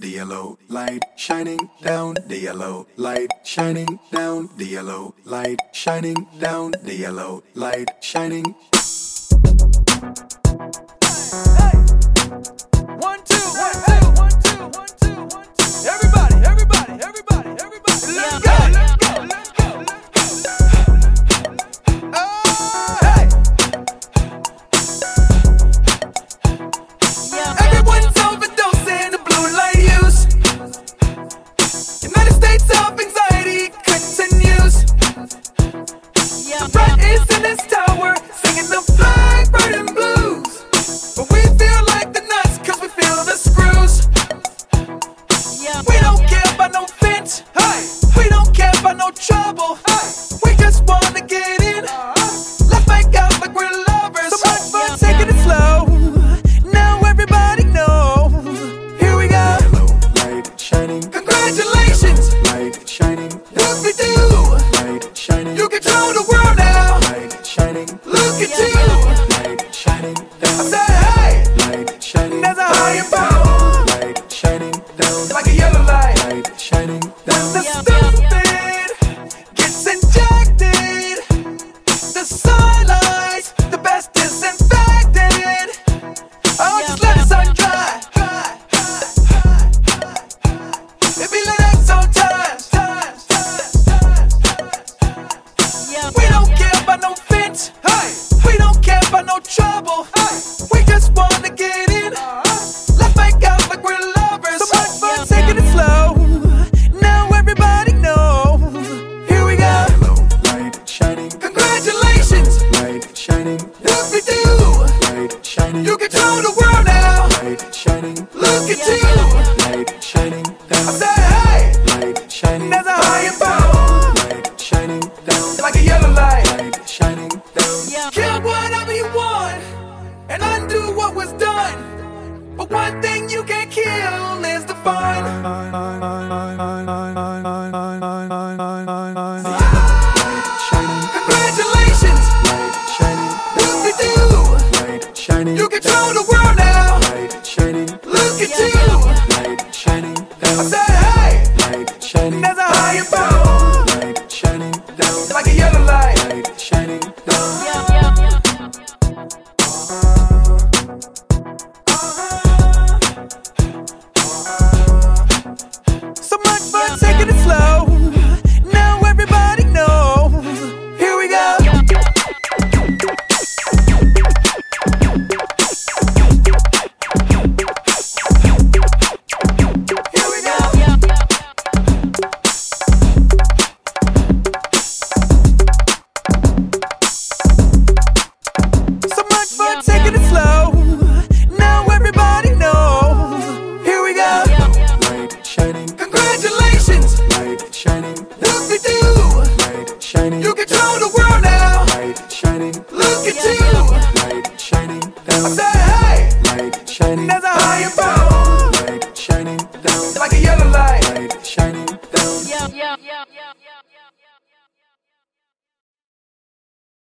The yellow light shining down, the yellow light shining down, the yellow light shining down, the yellow light shining. Hey, hey. One, Congratulations. Light shining. Look at you. Light shining. You control the world now. Light shining. Look at you. Light shining. Down. I said hey. Light shining. A higher power. Light shining down. shining. You control the world now. Light shining. Look at you. Light shining. Down. I said, hey. Light shining. There's a higher power. Light shining. Down. Like a yellow light. Light shining. Down. Kill whatever you want and undo what was done. But one thing you can't kill is the fun. throw the light shining down.